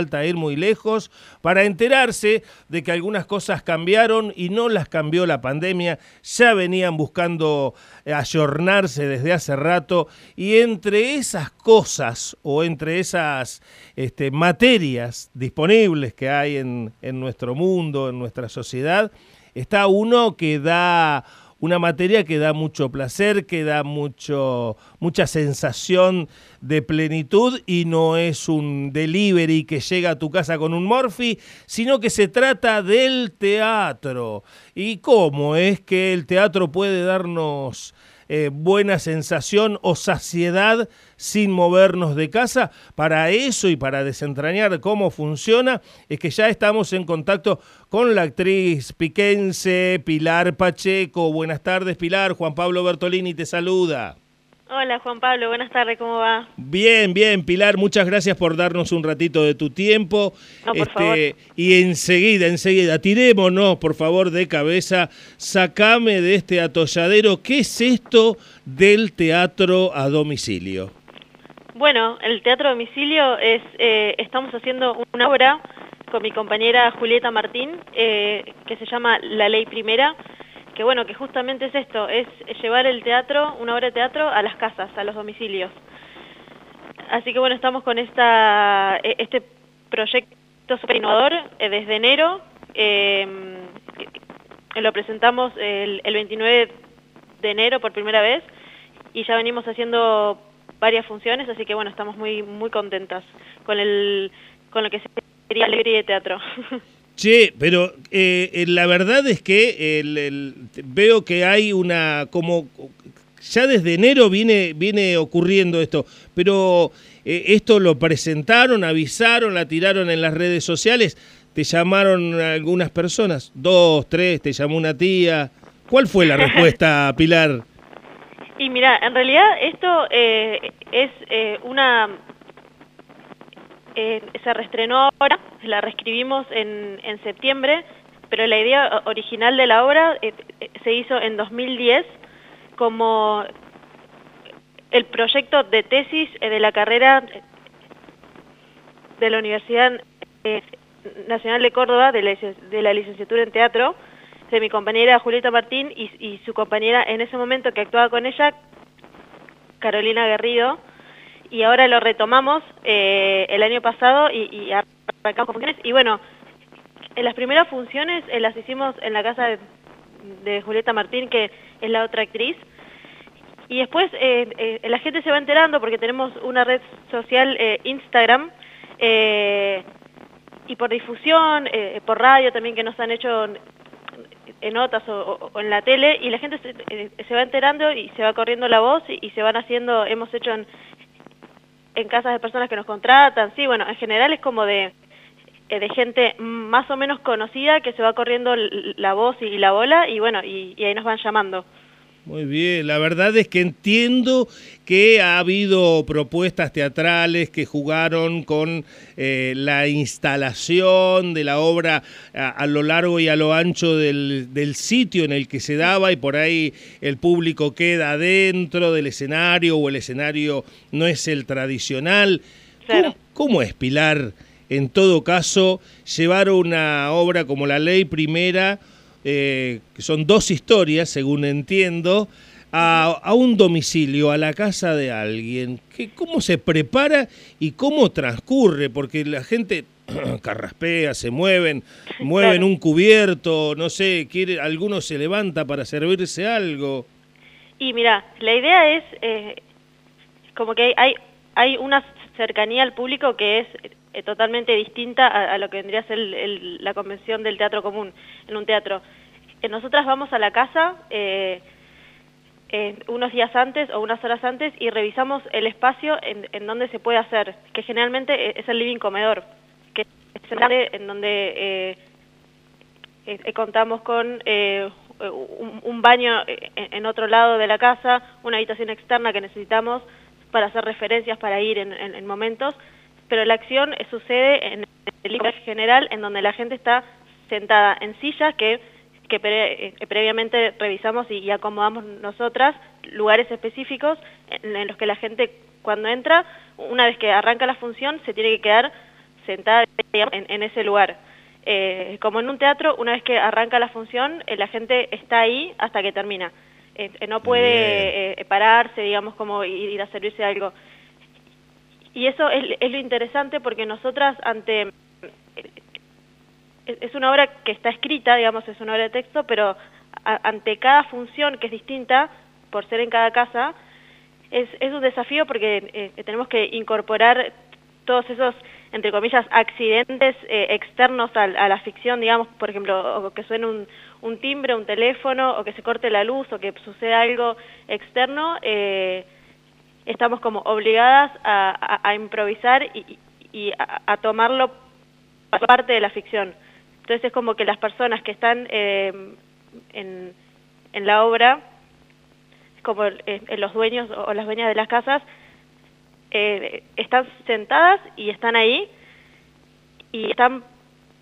falta ir muy lejos para enterarse de que algunas cosas cambiaron y no las cambió la pandemia, ya venían buscando ayornarse desde hace rato y entre esas cosas o entre esas este, materias disponibles que hay en, en nuestro mundo, en nuestra sociedad, está uno que da una materia que da mucho placer, que da mucho, mucha sensación de plenitud y no es un delivery que llega a tu casa con un morfi, sino que se trata del teatro. ¿Y cómo es que el teatro puede darnos eh, buena sensación o saciedad sin movernos de casa. Para eso y para desentrañar cómo funciona, es que ya estamos en contacto con la actriz piquense Pilar Pacheco. Buenas tardes, Pilar. Juan Pablo Bertolini te saluda. Hola Juan Pablo, buenas tardes, ¿cómo va? Bien, bien, Pilar, muchas gracias por darnos un ratito de tu tiempo. No, por favor. Este, y enseguida, enseguida, tirémonos, por favor, de cabeza, sacame de este atolladero. ¿Qué es esto del teatro a domicilio? Bueno, el teatro a domicilio es, eh, estamos haciendo una obra con mi compañera Julieta Martín, eh, que se llama La Ley Primera, que bueno, que justamente es esto, es llevar el teatro, una obra de teatro a las casas, a los domicilios. Así que bueno, estamos con esta, e, este proyecto super innovador eh, desde enero. Em, lo presentamos el, 29 de enero por primera vez y ya venimos haciendo varias funciones, así que bueno, estamos muy muy contentas con el con lo que sería alegría de teatro. Che, pero eh, eh, la verdad es que el, veo que hay una como ya desde enero viene viene ocurriendo esto, pero eh, esto lo presentaron, avisaron, la tiraron en las redes sociales, te llamaron algunas personas, dos, tres, te llamó una tía. ¿Cuál fue la respuesta, Pilar? Y mira, en realidad esto es una eh, se reestrenó ahora, la reescribimos en, en, septiembre, pero la idea original de la obra eh, eh, se hizo en 2010 como el proyecto de tesis de la carrera de la Universidad Nacional de Córdoba, de la, licenciatura en teatro, de mi compañera Julieta Martín y su compañera en ese momento que actuaba con ella, Carolina Guerrido, y ahora lo retomamos eh, el año pasado y, y arrancamos funciones. Y bueno, en las primeras funciones eh, las hicimos en la casa de, Julieta Martín, que es la otra actriz. Y después eh, la gente se va enterando porque tenemos una red social, Instagram, y por difusión, por radio también que nos han hecho en notas o, en la tele y la gente se, se, va enterando y se va corriendo la voz y, y se van haciendo, hemos hecho en, en casas de personas que nos contratan, sí, bueno, en general es como de, eh, de gente más o menos conocida que se va corriendo la voz y la bola y bueno, y, ahí nos van llamando. Muy bien, la verdad es que entiendo que ha habido propuestas teatrales que jugaron con eh, la instalación de la obra a, lo largo y a lo ancho del, del, sitio en el que se daba y por ahí el público queda dentro del escenario o el escenario no es el tradicional. ¿Cómo, ¿Cómo, es, Pilar, en todo caso, llevar una obra como La Ley Primera? Eh, que son dos historias, según entiendo, a, un domicilio, a la casa de alguien. Que, ¿Cómo se prepara y cómo transcurre? Porque la gente carraspea, se mueven, mueven un cubierto, no sé, quiere, alguno se levanta para servirse algo. Y mira, la idea es eh, como que hay, hay una cercanía al público que es eh, totalmente distinta a, lo que vendría a ser la convención del teatro común en un teatro. Eh, nosotras vamos a la casa eh, unos días antes o unas horas antes y revisamos el espacio en, en donde se puede hacer, que generalmente es el living comedor, que es el en donde contamos con un, baño en, otro lado de la casa, una habitación externa que necesitamos para hacer referencias, para ir en momentos, pero la acción sucede en el lugar general en donde la gente está sentada en sillas que, que eh, previamente revisamos y, acomodamos nosotras, lugares específicos en, los que la gente cuando entra, una vez que arranca la función, se tiene que quedar sentada en, ese lugar. como en un teatro, una vez que arranca la función, la gente está ahí hasta que termina. no puede pararse, digamos, como ir a servirse algo. Y eso es, es lo interesante porque nosotras ante es una obra que está escrita, digamos, es una obra de texto, pero ante cada función que es distinta, por ser en cada casa, es, es un desafío porque eh, tenemos que incorporar todos esos, entre comillas, accidentes eh, externos a, la ficción, digamos, por ejemplo, o que suene un, un, timbre, un teléfono, o que se corte la luz, o que suceda algo externo, eh, estamos como obligadas a, improvisar y, y a, tomarlo parte de la ficción. Entonces es como que las personas que están eh, en, en, la obra, como eh, los dueños o las dueñas de las casas, eh, están sentadas y están ahí y están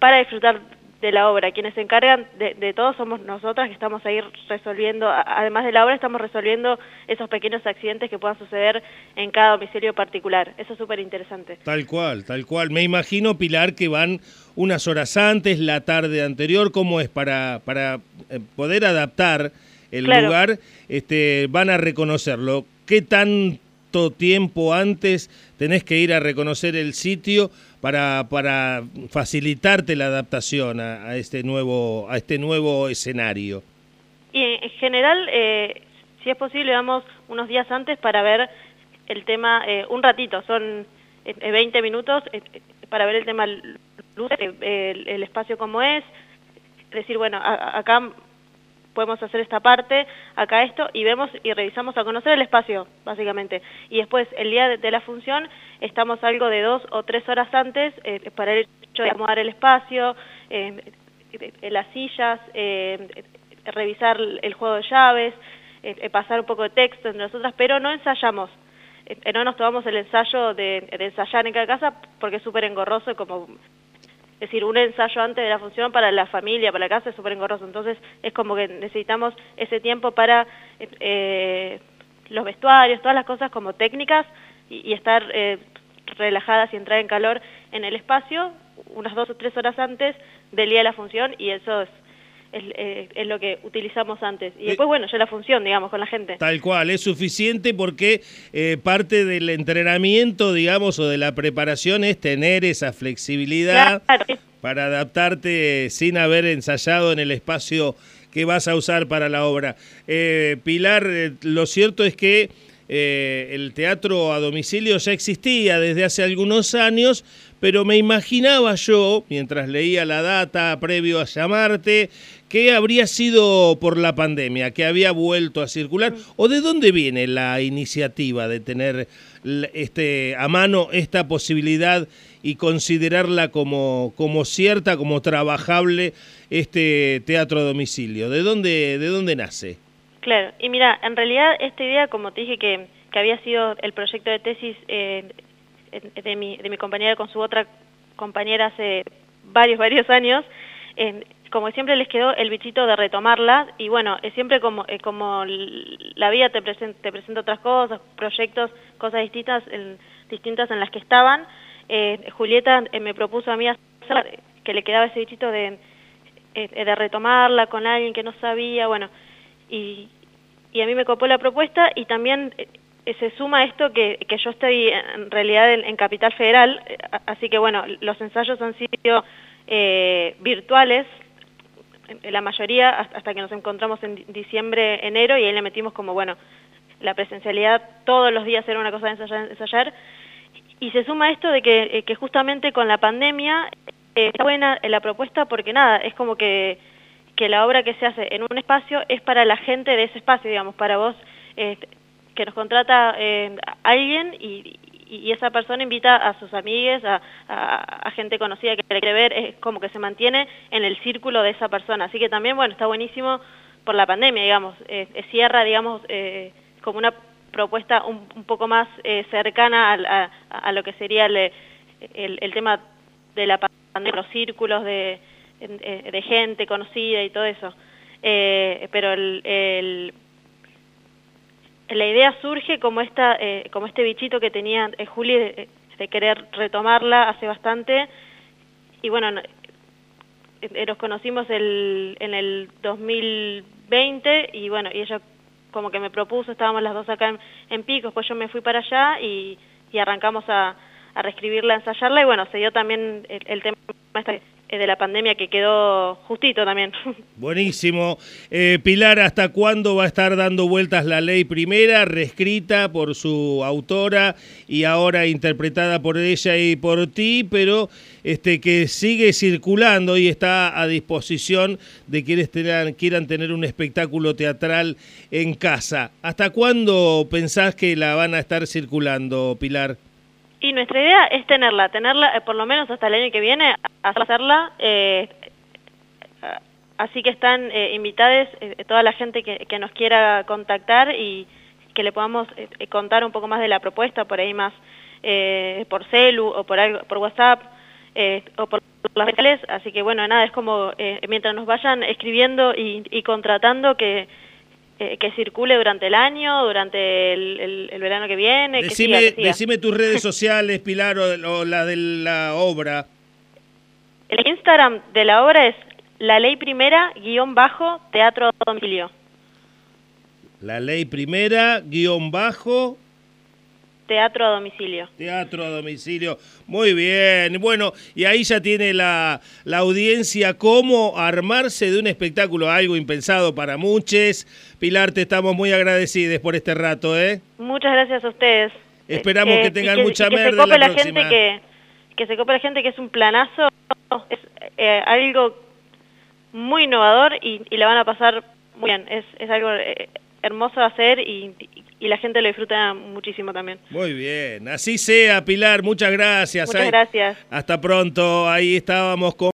para disfrutar de la obra. Quienes se encargan de, todo somos nosotras que estamos ahí resolviendo, además de la obra, estamos resolviendo esos pequeños accidentes que puedan suceder en cada domicilio particular. Eso es súper interesante. Tal cual, tal cual. Me imagino, Pilar, que van unas horas antes, la tarde anterior, ¿cómo es para, para eh, poder adaptar el lugar? Este, van a reconocerlo. ¿Qué tiempo antes tenés que ir a reconocer el sitio? para, para facilitarte la adaptación a, este nuevo a este nuevo escenario? Y en general, eh, si es posible, vamos unos días antes para ver el tema, eh, un ratito, son 20 eh, minutos para ver el tema luz, el, espacio como es, decir, bueno, acá podemos hacer esta parte, acá esto, y vemos y revisamos a conocer el espacio, básicamente. Y después, el día de, la función, estamos algo de dos o tres horas antes eh, para el hecho de acomodar el espacio, eh, las sillas, eh, revisar el juego de llaves, pasar un poco de texto entre nosotras, pero no ensayamos. no nos tomamos el ensayo de, de ensayar en cada casa porque es súper engorroso como es decir, un ensayo antes de la función para la familia, para la casa es súper engorroso. Entonces es como que necesitamos ese tiempo para eh, los vestuarios, todas las cosas como técnicas y, estar eh, relajadas y entrar en calor en el espacio unas dos o tres horas antes del día de la función y eso es eh, es, lo que utilizamos antes. Y después, bueno, ya la función, digamos, con la gente. Tal cual, es suficiente porque eh, parte del entrenamiento, digamos, o de la preparación es tener esa flexibilidad para adaptarte sin haber ensayado en el espacio que vas a usar para la obra. Eh, Pilar, lo cierto es que el teatro a domicilio ya existía desde hace algunos años, pero me imaginaba yo, mientras leía la data previo a llamarte, que habría sido por la pandemia, que había vuelto a circular, o de dónde viene la iniciativa de tener este, a mano esta posibilidad y considerarla como, como cierta, como trabajable, este teatro a domicilio. ¿De dónde, de dónde nace? Claro, y mira, en realidad esta idea, como te dije que, que había sido el proyecto de tesis eh, de mi, de mi compañera con su otra compañera hace varios, varios años, como siempre les quedó el bichito de retomarla y bueno, es siempre como, como la vida te, presenta, te presenta otras cosas, proyectos, cosas distintas en, distintas en las que estaban. Eh, Julieta eh, me propuso a mí que le quedaba ese bichito de, eh, de retomarla con alguien que no sabía, bueno, y, y a mí me copó la propuesta y también eh, se suma esto que, que yo estoy en realidad en, Capital Federal, eh, así que bueno, los ensayos han sido eh, virtuales, la mayoría hasta que nos encontramos en diciembre, enero, y ahí le metimos como, bueno, la presencialidad todos los días era una cosa de ensayar, ensayar. y se suma esto de que, que justamente con la pandemia está buena la propuesta porque nada, es como que, que la obra que se hace en un espacio es para la gente de ese espacio, digamos, para vos que nos contrata eh, alguien y, esa persona invita a sus amigues, a, gente conocida que quiere ver, es como que se mantiene en el círculo de esa persona. Así que también, bueno, está buenísimo por la pandemia, digamos, eh, cierra, digamos, eh, como una propuesta un, poco más eh, cercana a, a, lo que sería el, el, tema de la pandemia, los círculos de, de gente conocida y todo eso. pero el la idea surge como esta eh, como este bichito que tenía eh, Juli de querer retomarla hace bastante. Y bueno, eh, nos conocimos el, en el 2020 y bueno, y ella como que me propuso, estábamos las dos acá en, en Picos, pues yo me fui para allá y, arrancamos a, a reescribirla, a ensayarla y bueno, se dio también el, tema eh, de la pandemia que quedó justito también. Buenísimo. Eh, Pilar, ¿hasta cuándo va a estar dando vueltas la ley primera, reescrita por su autora y ahora interpretada por ella y por ti, pero este, que sigue circulando y está a disposición de quienes quieran tener un espectáculo teatral en casa? ¿Hasta cuándo pensás que la van a estar circulando, Pilar? Y nuestra idea es tenerla, tenerla eh, por lo menos hasta el año que viene, hacerla. Eh, así que están eh, invitadas eh, toda la gente que, que, nos quiera contactar y que le podamos eh, contar un poco más de la propuesta, por ahí más por celu o por, algo, por WhatsApp o por las redes. Así que bueno, nada, es como mientras nos vayan escribiendo y, y contratando que eh, que circule durante el año, durante el, el, el verano que viene. Decime, que siga, que siga. decime tus redes sociales, Pilar, o, o, la de la obra. El Instagram de la obra es la ley primera guion bajo teatro a domicilio. La ley primera guion bajo Teatro a domicilio. Teatro a domicilio. Muy bien. Bueno, y ahí ya tiene la, la audiencia cómo armarse de un espectáculo, algo impensado para muchos. Pilar, te estamos muy agradecidos por este rato, ¿eh? Muchas gracias a ustedes. Esperamos eh, que tengan que, mucha merda. Que se cope la, la gente que, que se cope la gente que es un planazo, es eh, algo muy innovador y, y, la van a pasar muy bien. Es, es algo eh, hermoso de hacer y, y la gente lo disfruta muchísimo también. Muy bien, así sea Pilar, muchas gracias. Muchas gracias. Hasta pronto, ahí estábamos con...